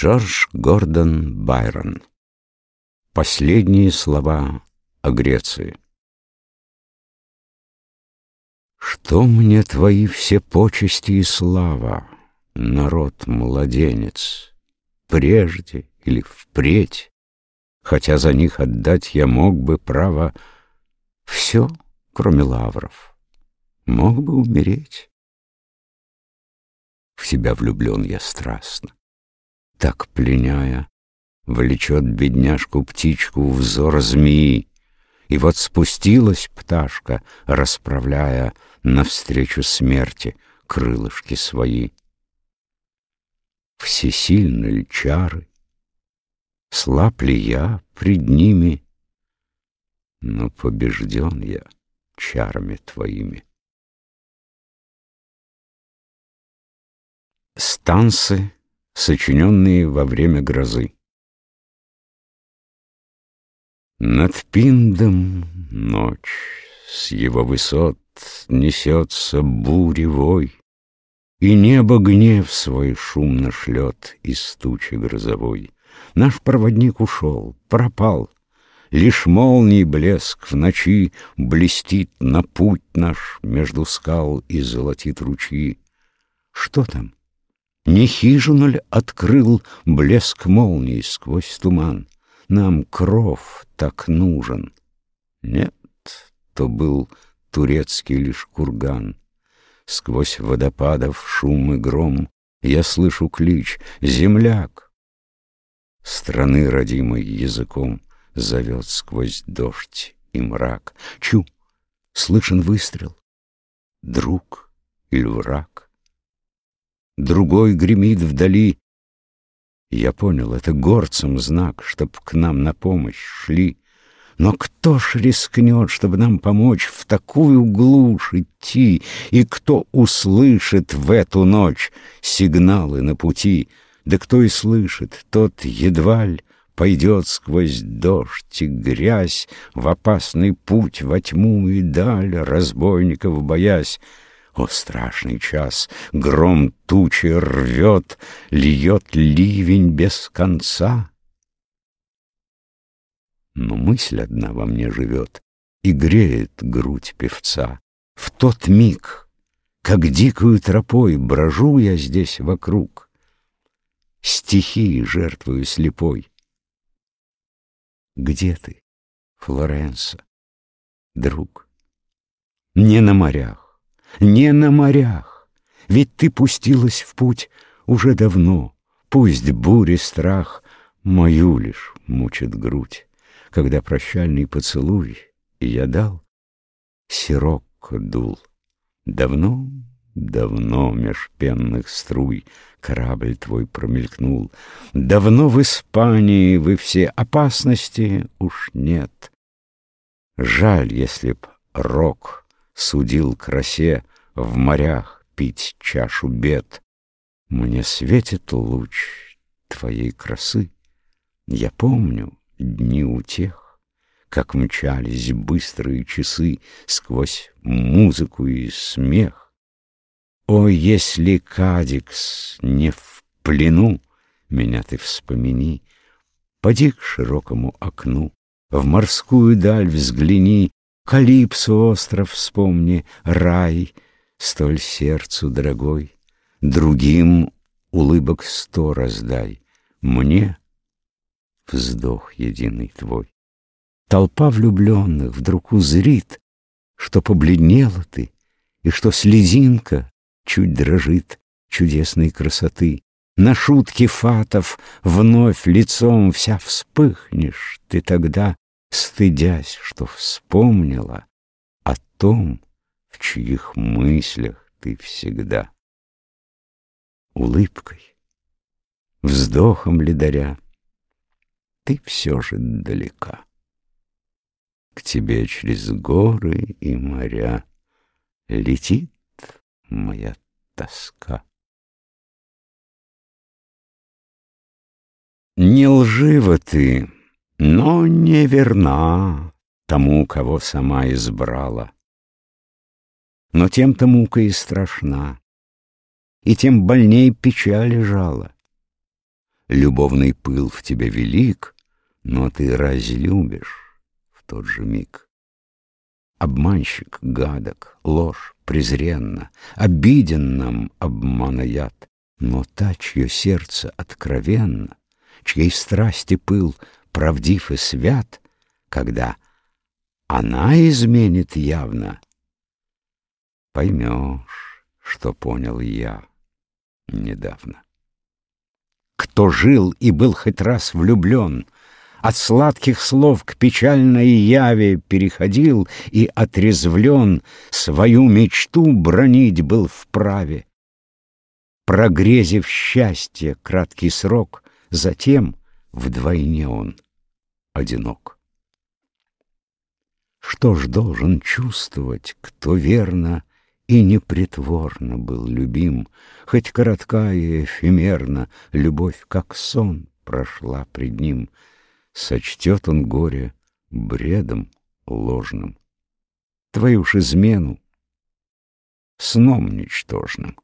Джордж Гордон Байрон. Последние слова о Греции. Что мне твои все почести и слава, Народ-младенец, прежде или впредь, Хотя за них отдать я мог бы право Все, кроме лавров, мог бы умереть. В себя влюблен я страстно так пленяя, Влечет бедняжку-птичку взор змеи. И вот спустилась пташка, расправляя Навстречу смерти крылышки свои. Всесильны ли чары? Слаб ли я пред ними? Но побежден я чарами твоими. Станцы сочиненные во время грозы. Над Пиндом ночь с его высот несется буревой, И небо гнев свой шумно шлет из тучи грозовой. Наш проводник ушел, пропал, Лишь молний блеск в ночи Блестит на путь наш между скал и золотит ручьи. Что там? Не хижину ли открыл блеск молнии сквозь туман? Нам кров так нужен. Нет, то был турецкий лишь курган. Сквозь водопадов шум и гром Я слышу клич «Земляк!» Страны родимой языком Зовет сквозь дождь и мрак. Чу! Слышен выстрел. Друг или враг? Другой гремит вдали. Я понял, это горцам знак, чтоб к нам на помощь шли. Но кто ж рискнет, чтобы нам помочь в такую глушь идти, И кто услышит в эту ночь сигналы на пути? Да кто и слышит, тот едва ли пойдет сквозь дождь и грязь В опасный путь во тьму и даль, разбойников боясь. О, страшный час! Гром тучи рвет, Льет ливень без конца. Но мысль одна во мне живет И греет грудь певца. В тот миг, как дикую тропой Брожу я здесь вокруг, Стихии жертвую слепой. Где ты, Флоренса, друг? Не на морях, не на морях, ведь ты пустилась в путь уже давно. Пусть бури страх мою лишь мучит грудь, когда прощальный поцелуй я дал, сирок дул. Давно, давно меж пенных струй корабль твой промелькнул. Давно в Испании вы все опасности уж нет. Жаль, если б рок судил красе в морях пить чашу бед. Мне светит луч твоей красы. Я помню дни утех, как мчались быстрые часы сквозь музыку и смех. О, если Кадикс не в плену, меня ты вспомини, Поди к широкому окну, в морскую даль взгляни, Калипсу остров вспомни, рай, столь сердцу дорогой. Другим улыбок сто раздай, мне вздох единый твой. Толпа влюбленных вдруг узрит, что побледнела ты, и что слезинка чуть дрожит чудесной красоты. На шутки фатов вновь лицом вся вспыхнешь ты тогда, стыдясь, что вспомнила о том, в чьих мыслях ты всегда. Улыбкой, вздохом ли даря, ты все же далека. К тебе через горы и моря летит моя тоска. Не лживо ты, но не верна тому, кого сама избрала. Но тем-то мука и страшна, и тем больней печаль жала. Любовный пыл в тебе велик, но ты разлюбишь в тот же миг. Обманщик гадок, ложь презренна, Обиден нам обмана яд, Но та, чье сердце откровенно, Чьей страсти пыл правдив и свят, Когда она изменит явно, Поймешь, что понял я недавно. Кто жил и был хоть раз влюблен, От сладких слов к печальной яве Переходил и отрезвлен Свою мечту бронить был вправе. Прогрезив счастье краткий срок, Затем вдвойне он одинок. Что ж должен чувствовать, кто верно и непритворно был любим, Хоть коротка и эфемерна Любовь, как сон, прошла пред ним. Сочтет он горе бредом ложным, Твою ж измену сном ничтожным.